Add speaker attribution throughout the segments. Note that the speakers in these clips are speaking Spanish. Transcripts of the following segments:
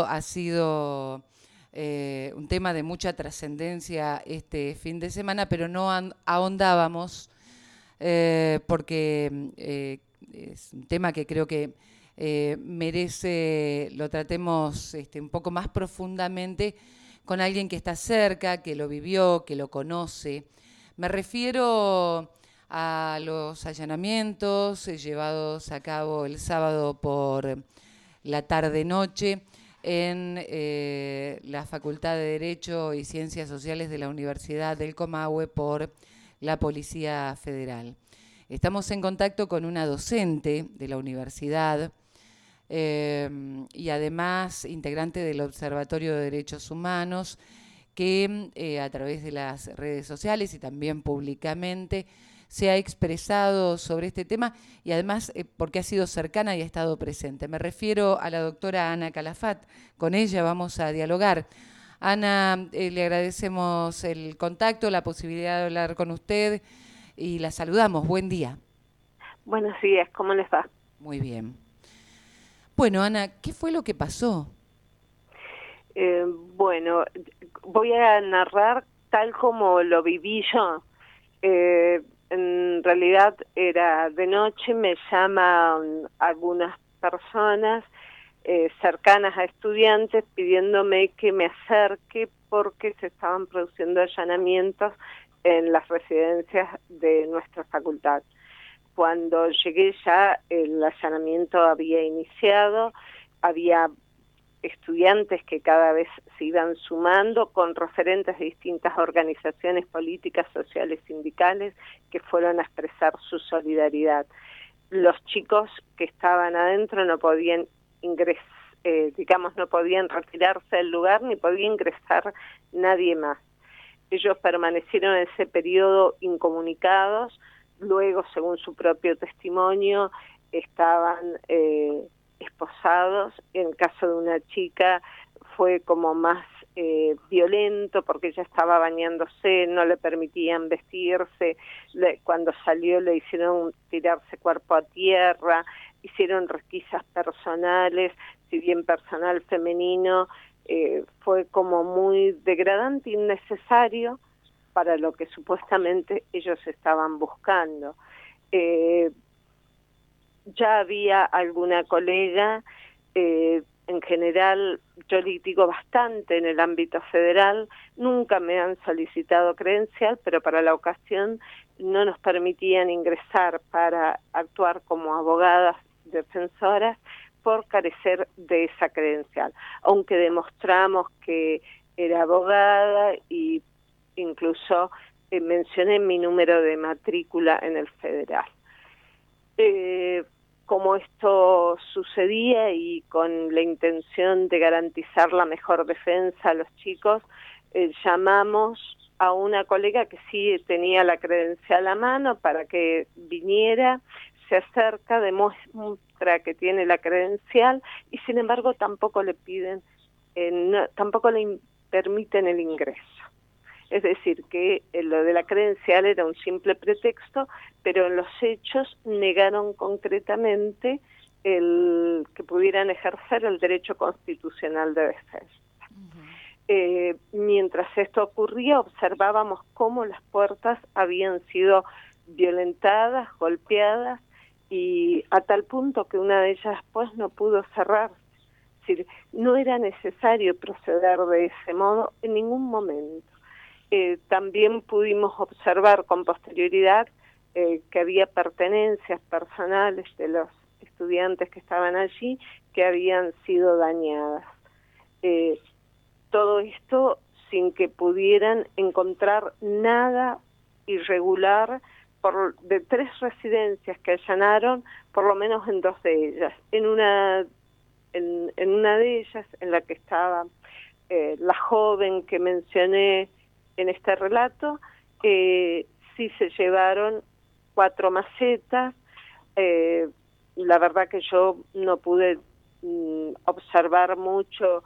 Speaker 1: Ha sido eh, un tema de mucha trascendencia este fin de semana, pero no ahondábamos eh, porque eh, es un tema que creo que merece, lo tratemos este, un poco más profundamente con alguien que está cerca, que lo vivió, que lo conoce. Me refiero a los allanamientos llevados a cabo el sábado por la tarde-noche en eh, la Facultad de Derecho y Ciencias Sociales de la Universidad del Comahue por la Policía Federal. Estamos en contacto con una docente de la universidad em, y además integrante del Observatorio de Derechos Humanos que eh, a través de las redes sociales y también públicamente se ha expresado sobre este tema y además eh, porque ha sido cercana y ha estado presente. Me refiero a la doctora Ana Calafat, con ella vamos a dialogar. Ana, eh, le agradecemos el contacto, la posibilidad de hablar con usted y la saludamos. Buen día.
Speaker 2: Buenos días, ¿cómo les va?
Speaker 1: Muy bien. Bueno, Ana, ¿qué fue lo que pasó?
Speaker 2: Eh, bueno, voy a narrar tal como lo viví yo. Eh, en realidad era de noche, me llaman algunas personas eh, cercanas a estudiantes pidiéndome que me acerque porque se estaban produciendo allanamientos en las residencias de nuestra facultad. Cuando llegué ya el allanamiento había iniciado, había estudiantes que cada vez se iban sumando con referentes de distintas organizaciones políticas, sociales, sindicales que fueron a expresar su solidaridad. Los chicos que estaban adentro no podían ingresar, eh, digamos, no podían retirarse del lugar ni podía ingresar nadie más. Ellos permanecieron en ese periodo incomunicados, luego, según su propio testimonio, estaban eh, esposados. En el caso de una chica fue como más eh, violento porque ella estaba bañándose, no le permitían vestirse, cuando salió le hicieron tirarse cuerpo a tierra, hicieron requisas personales, si bien personal femenino, eh, fue como muy degradante, innecesario para lo que supuestamente ellos estaban buscando. Eh, ya había alguna colega, eh, en general yo litigo bastante en el ámbito federal, nunca me han solicitado credencial, pero para la ocasión no nos permitían ingresar para actuar como abogadas defensoras por carecer de esa credencial, aunque demostramos que era abogada y incluso eh, mencioné mi número de matrícula en el federal. Eh, como esto sucedía y con la intención de garantizar la mejor defensa a los chicos, eh, llamamos a una colega que sí tenía la credencial a mano para que viniera, se acerca, demuestra que tiene la credencial y sin embargo tampoco le piden, eh, tampoco le permiten el ingreso. Es decir, que eh, lo de la credencial era un simple pretexto, pero en los hechos negaron concretamente el que pudieran ejercer el derecho constitucional de defensa. Eh, mientras esto ocurría, observábamos cómo las puertas habían sido violentadas, golpeadas, y a tal punto que una de ellas pues no pudo cerrarse. Es decir, no era necesario proceder de ese modo en ningún momento. Eh, también pudimos observar con posterioridad eh, que había pertenencias personales de los estudiantes que estaban allí que habían sido dañadas. Eh, todo esto sin que pudieran encontrar nada irregular por de tres residencias que allanaron, por lo menos en dos de ellas. En una en, en una de ellas, en la que estaba la joven que mencioné en este relato, eh, sí se llevaron cuatro macetas. Eh, la verdad que yo no pude mm, observar mucho,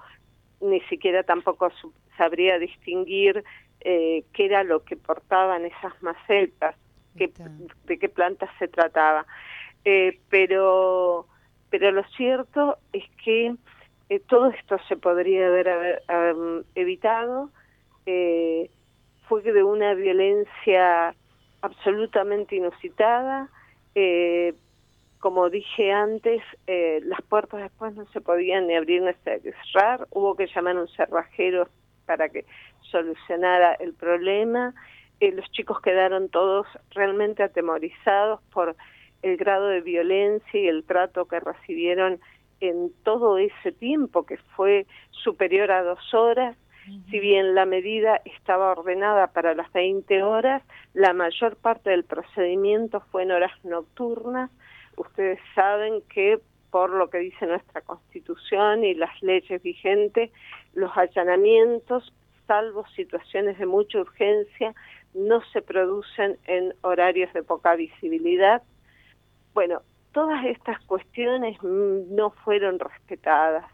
Speaker 2: ni siquiera tampoco sabría distinguir eh, qué era lo que portaban esas macetas, qué, de qué plantas se trataba. Eh, pero, pero lo cierto es que eh, todo esto se podría haber, evitado. Eh, fue de una violencia absolutamente inusitada. Eh, como dije antes, las puertas después no se podían ni abrir ni cerrar. Hubo que llamar a un cerrajero para que solucionara el problema. los chicos quedaron todos realmente atemorizados por el grado de violencia y el trato que recibieron en todo ese tiempo, que fue superior a dos horas, si bien la medida estaba ordenada para las 20 horas, la mayor parte del procedimiento fue en horas nocturnas. Ustedes saben que por lo que dice nuestra Constitución y las leyes vigentes, los allanamientos, salvo situaciones de mucha urgencia, no se producen en horarios de poca visibilidad. Bueno, todas estas cuestiones no fueron respetadas.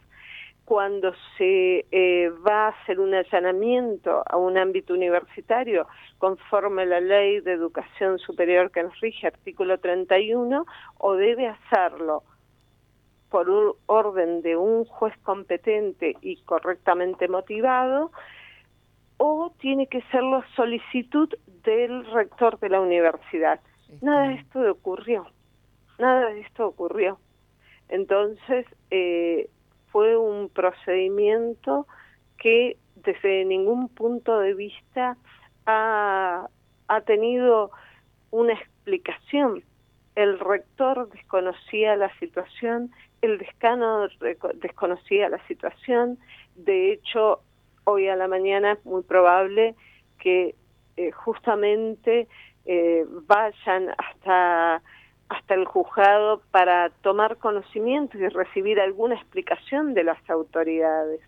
Speaker 2: Cuando se eh, va a hacer un allanamiento a un ámbito universitario, conforme la ley de educación superior que nos rige, artículo 31, o debe hacerlo por un orden de un juez competente y correctamente motivado, o tiene que ser la solicitud del rector de la universidad. Nada de esto ocurrió nada de esto ocurrió. Entonces, eh, fue un procedimiento que desde ningún punto de vista ha, ha tenido una explicación. El rector desconocía la situación, el decano desconocía la situación, de hecho, hoy a la mañana es muy probable que eh, justamente eh, vayan hasta hasta el juzgado para tomar conocimiento y recibir alguna explicación de las autoridades.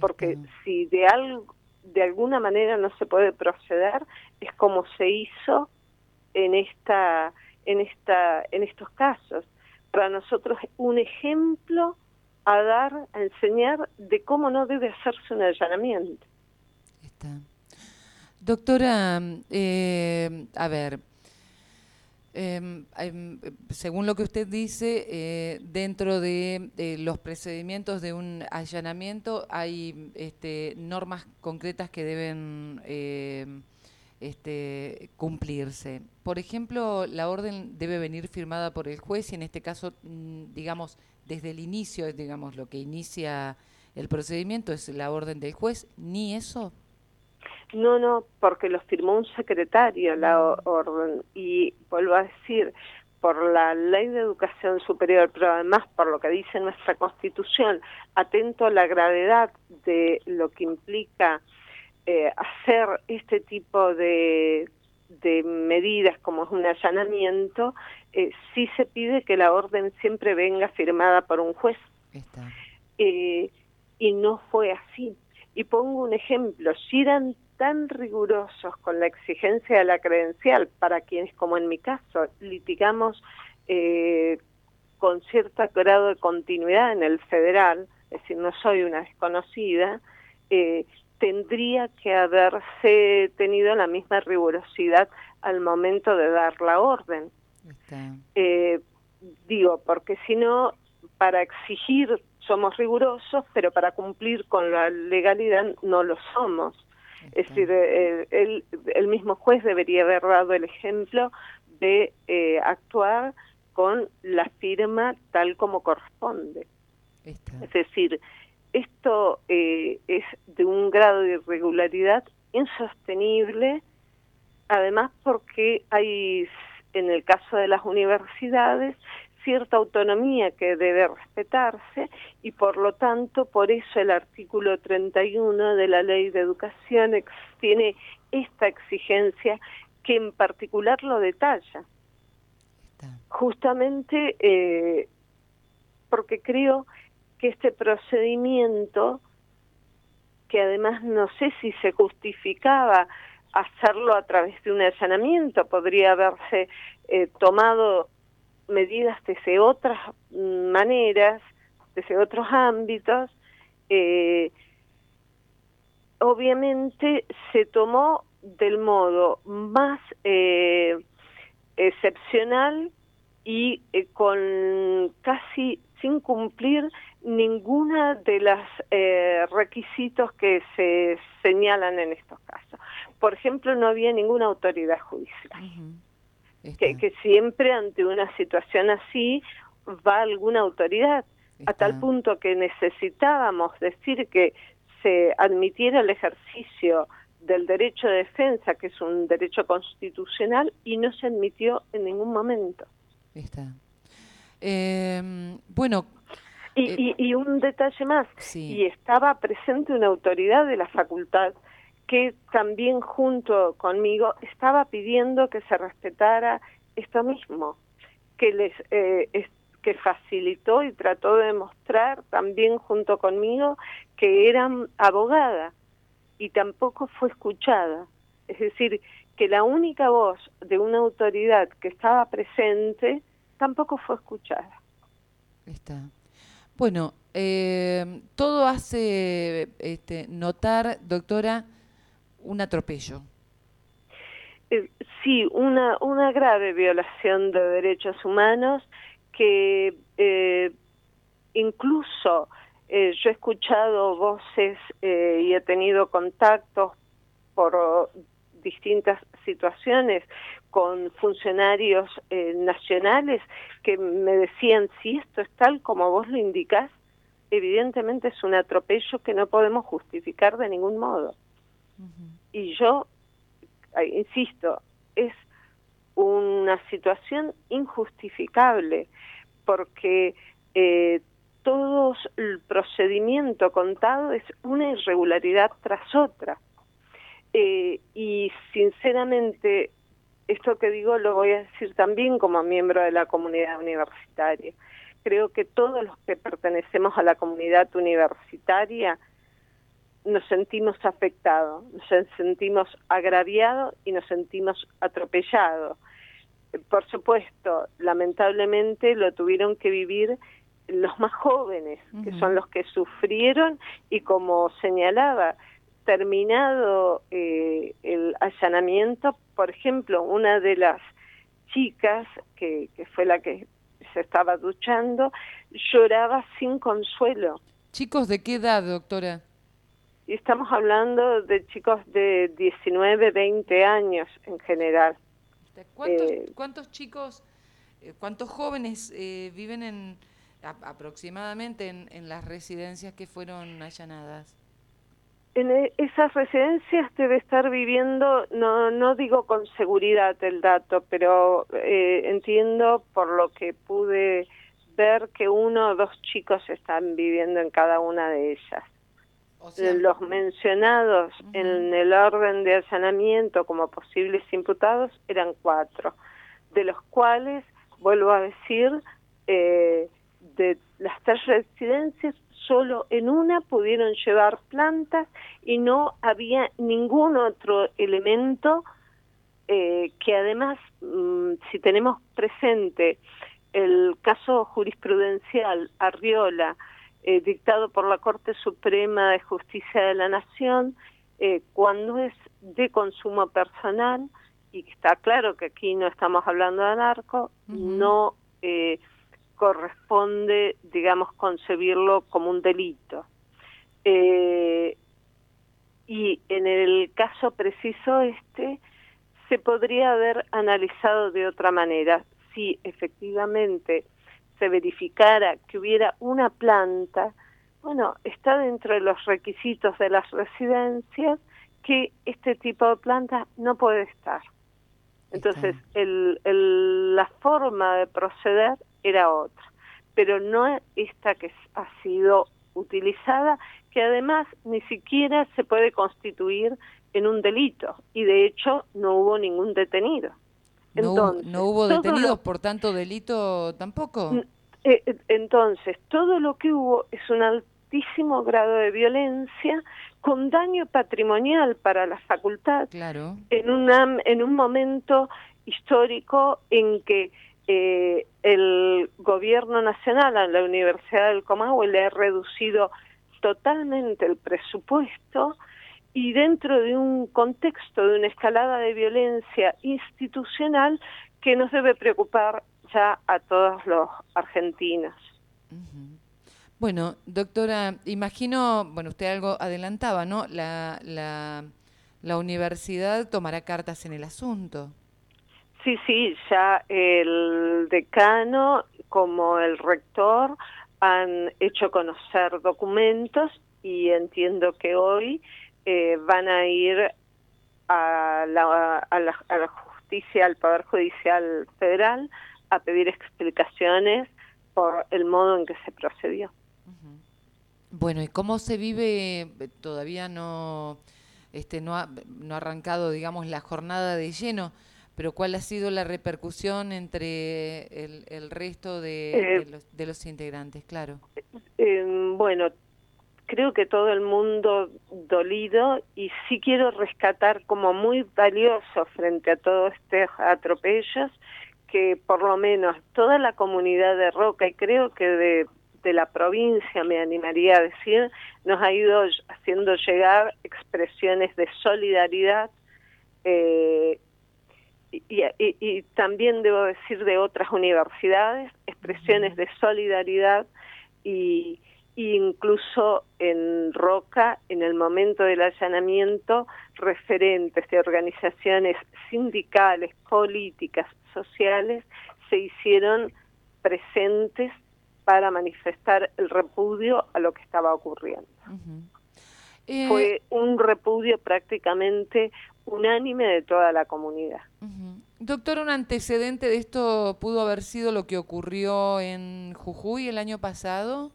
Speaker 2: Porque si de algo de alguna manera no se puede proceder es como se hizo en esta en esta en estos casos para nosotros un ejemplo a dar a enseñar de cómo no debe hacerse un allanamiento
Speaker 1: Está. doctora eh, a ver Em, em, según lo que usted dice, eh, dentro de los procedimientos de un allanamiento hay este, normas concretas que deben em, este, cumplirse. Por ejemplo, la orden debe venir firmada por el juez y en este caso, mm, digamos, desde el inicio, digamos, lo que inicia el procedimiento es la orden del juez, ni eso.
Speaker 2: No, no, porque lo firmó un secretario la orden y vuelvo a decir, por la ley de educación superior, pero además por lo que dice nuestra constitución, atento a la gravedad de lo que implica eh, hacer este tipo de, de medidas como es un allanamiento, eh, sí se pide que la orden siempre venga firmada por un juez. Eh, y no fue así. Y pongo un ejemplo, si eran tan rigurosos con la exigencia de la credencial para quienes, como en mi caso, litigamos eh, con cierto grado de continuidad en el federal, es decir, no soy una desconocida, eh, tendría que haberse tenido la misma rigurosidad al momento de dar la orden. Eh, digo, porque si no, para exigir somos rigurosos, pero para cumplir con la legalidad no lo somos. Es decir, eh, el, el, mismo juez debería haber dado el ejemplo de eh, actuar con la firma tal como corresponde. Es decir, esto eh, es de un grado de irregularidad insostenible, además porque hay, en el caso de las universidades, cierta autonomía que debe respetarse y por lo tanto por eso el artículo 31 de la ley de educación tiene esta exigencia que en particular lo detalla. Justamente eh, porque creo que este procedimiento, que además no sé si se justificaba hacerlo a través de un allanamiento, podría haberse eh, tomado medidas desde otras maneras, desde otros ámbitos, eh, obviamente se tomó del modo más eh, excepcional y eh, con casi sin cumplir ninguna de los eh, requisitos que se señalan en estos casos. Por ejemplo, no había ninguna autoridad judicial. Que, que, siempre ante una situación así va alguna autoridad, a tal punto que necesitábamos decir que se admitiera el ejercicio del derecho de defensa, que es un derecho constitucional, y no se admitió en ningún momento.
Speaker 1: Está. Em, bueno.
Speaker 2: Eh, y, un detalle más, y estaba presente una autoridad de la facultad que también junto conmigo estaba pidiendo que se respetara esto mismo, que les eh, que facilitó y trató de demostrar también junto conmigo que eran abogada y tampoco fue escuchada. Es decir, que la única voz de una autoridad que estaba presente tampoco fue escuchada.
Speaker 1: Está. Bueno, eh, todo hace este, notar, doctora, un atropello.
Speaker 2: Eh, sí, una, una grave violación de derechos humanos que eh, incluso eh, yo he escuchado voces eh, y he tenido contactos por distintas situaciones con funcionarios nacionales que me decían, si esto es tal como vos lo indicás, evidentemente es un atropello que no podemos justificar de ningún modo. Y yo, insisto, es una situación injustificable porque eh, todo el procedimiento contado es una irregularidad tras otra. Eh, y sinceramente, esto que digo lo voy a decir también como miembro de la comunidad universitaria. Creo que todos los que pertenecemos a la comunidad universitaria nos sentimos afectados, nos sentimos agraviados y nos sentimos atropellados. Por supuesto, lamentablemente lo tuvieron que vivir los más jóvenes, que son los que sufrieron y como señalaba, terminado eh, el allanamiento, por ejemplo, una de las chicas, que, que fue la que se estaba duchando, lloraba sin consuelo.
Speaker 1: ¿Chicos de qué edad, doctora?
Speaker 2: Y estamos hablando de chicos de 19, 20 años en general.
Speaker 1: ¿Cuántos, eh, ¿cuántos chicos, eh, cuántos jóvenes viven en, aproximadamente en, las residencias que fueron allanadas?
Speaker 2: En e, esas residencias debe estar viviendo, no, no digo con seguridad el dato, pero eh, entiendo por lo que pude ver que uno o dos chicos están viviendo en cada una de ellas. Los mencionados en el orden de allanamiento como posibles imputados eran cuatro, de los cuales, vuelvo a decir, eh, de las tres residencias, solo en una pudieron llevar plantas y no había ningún otro elemento eh, que además, mm, si tenemos presente el caso jurisprudencial Arriola, eh, dictado por la Corte Suprema de Justicia de la Nación, eh, cuando es de consumo personal, y está claro que aquí no estamos hablando de narco, no eh, corresponde, digamos, concebirlo como un delito. Eh, y en el caso preciso este, se podría haber analizado de otra manera si efectivamente se verificara que hubiera una planta, bueno, está dentro de los requisitos de las residencias que este tipo de planta no puede estar. Entonces, el, la forma de proceder era otra, pero no esta que ha sido utilizada, que además ni siquiera se puede constituir en un delito y de hecho no hubo ningún detenido.
Speaker 1: Entonces, no, hubo detenidos, por tanto delito tampoco.
Speaker 2: Eh, eh, entonces, todo lo que hubo es un altísimo grado de violencia con daño patrimonial para la facultad
Speaker 1: claro.
Speaker 2: en, una, en un momento histórico en que eh, el gobierno nacional a la Universidad del Comahue le ha reducido totalmente el presupuesto y dentro de un contexto de una escalada de violencia institucional que nos debe preocupar ya a todos los argentinos.
Speaker 1: Bueno, doctora, imagino, bueno, usted algo adelantaba, ¿no? La, la, la universidad tomará cartas en el asunto.
Speaker 2: Sí, sí, ya el decano como el rector han hecho conocer documentos y entiendo que hoy eh, van a ir a la, a, la, a la justicia, al Poder Judicial Federal, a pedir explicaciones por el modo en que se procedió.
Speaker 1: Bueno, ¿y cómo se vive? Todavía no, este, no, ha, no ha arrancado, digamos, la jornada de lleno, pero ¿cuál ha sido la repercusión entre el, el resto de, eh, de, los, de, los, integrantes? Claro.
Speaker 2: Eh, bueno, creo que todo el mundo dolido y sí quiero rescatar como muy valioso frente a todos estos atropellos que por lo menos toda la comunidad de Roca y creo que de, de la provincia, me animaría a decir, nos ha ido haciendo llegar expresiones de solidaridad eh, y, y, y, también debo decir de otras universidades, expresiones de solidaridad y, incluso en Roca, en el momento del allanamiento, referentes de organizaciones sindicales, políticas, sociales, se hicieron presentes para manifestar el repudio a lo que estaba ocurriendo. Uh -huh. eh, Fue un repudio prácticamente unánime de toda la comunidad.
Speaker 1: Uh -huh. Doctor, un antecedente de esto pudo haber sido lo que ocurrió en Jujuy el año pasado.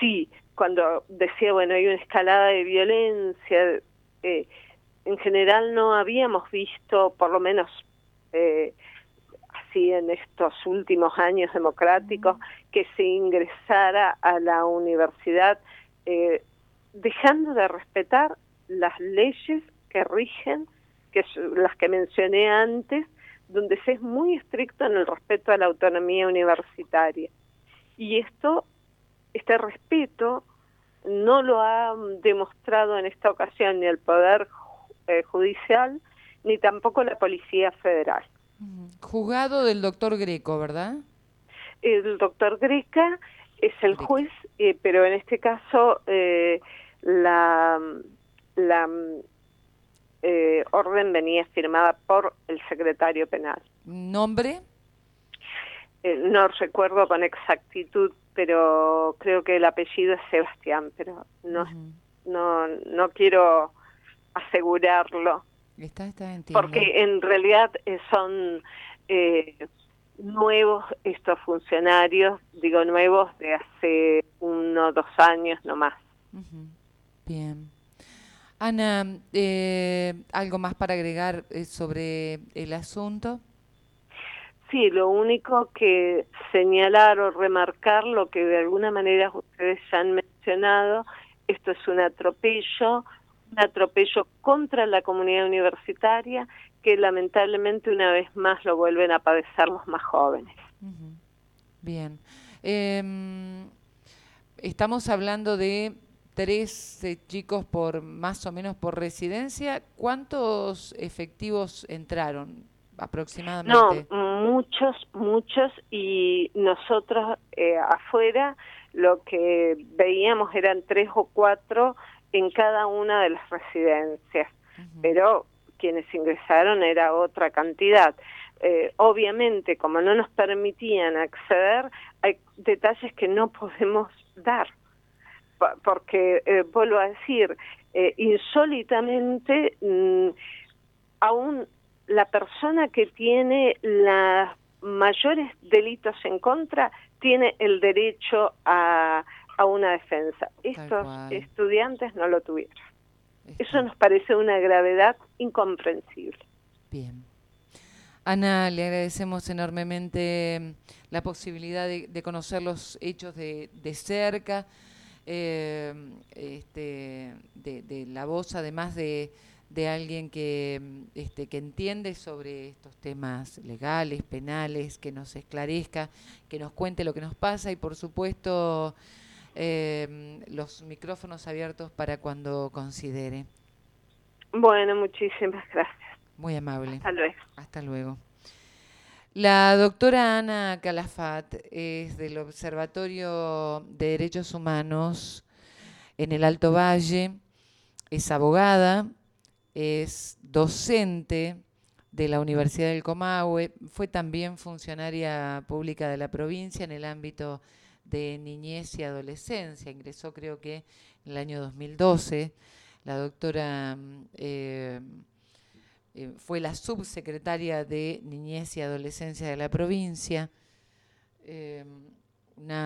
Speaker 2: Sí, cuando decía, bueno, hay una escalada de violencia, eh, en general no habíamos visto, por lo menos eh, así en estos últimos años democráticos, que se ingresara a la universidad eh, dejando de respetar las leyes que rigen, que las que mencioné antes, donde se es muy estricto en el respeto a la autonomía universitaria. Y esto, este respeto, no lo ha demostrado en esta ocasión ni el Poder eh, Judicial ni tampoco la Policía Federal.
Speaker 1: Juzgado del doctor Greco, ¿verdad?
Speaker 2: El doctor Greca es el Greca. juez, eh, pero en este caso eh, la, la eh, orden venía firmada por el secretario penal.
Speaker 1: ¿Nombre?
Speaker 2: No recuerdo con exactitud, pero creo que el apellido es Sebastián, pero no, uh -huh. no, no quiero asegurarlo.
Speaker 1: Está, está,
Speaker 2: porque en realidad eh, son eh, nuevos estos funcionarios, digo nuevos de hace uno o dos años no más.
Speaker 1: Uh -huh. Bien. Ana, eh, ¿algo más para agregar eh, sobre el asunto?
Speaker 2: Sí, lo único que señalar o remarcar, lo que de alguna manera ustedes ya han mencionado, esto es un atropello, un atropello contra la comunidad universitaria que lamentablemente una vez más lo vuelven a padecer los más jóvenes.
Speaker 1: Bien. Eh, estamos hablando de tres chicos por más o menos por residencia. ¿Cuántos efectivos entraron aproximadamente?
Speaker 2: No, muchos, muchos y nosotros eh, afuera lo que veíamos eran tres o cuatro en cada una de las residencias, uh -huh. pero quienes ingresaron era otra cantidad. Eh, obviamente, como no nos permitían acceder, hay detalles que no podemos dar, porque, eh, vuelvo a decir, eh, insólitamente, mmm, aún la persona que tiene los mayores delitos en contra tiene el derecho a a una defensa. Estos estudiantes no lo tuvieron. Eso nos parece una gravedad incomprensible.
Speaker 1: Bien. Ana, le agradecemos enormemente mm, la posibilidad de, de conocer los hechos de, de cerca, eh, este, de, de, la voz, además de, de alguien que, este, que entiende sobre estos temas legales, penales, que nos esclarezca, que nos cuente lo que nos pasa y, por supuesto, eh, los micrófonos abiertos para cuando considere.
Speaker 2: Bueno, muchísimas gracias.
Speaker 1: Muy amable.
Speaker 2: Hasta luego.
Speaker 1: Hasta luego. La doctora Ana Calafat es del Observatorio de Derechos Humanos en el Alto Valle, es abogada, es docente de la Universidad del Comahue, fue también funcionaria pública de la provincia en el ámbito de niñez y adolescencia, ingresó creo que en el año 2012. La doctora eh, eh, fue la subsecretaria de Niñez y Adolescencia de la provincia, eh, una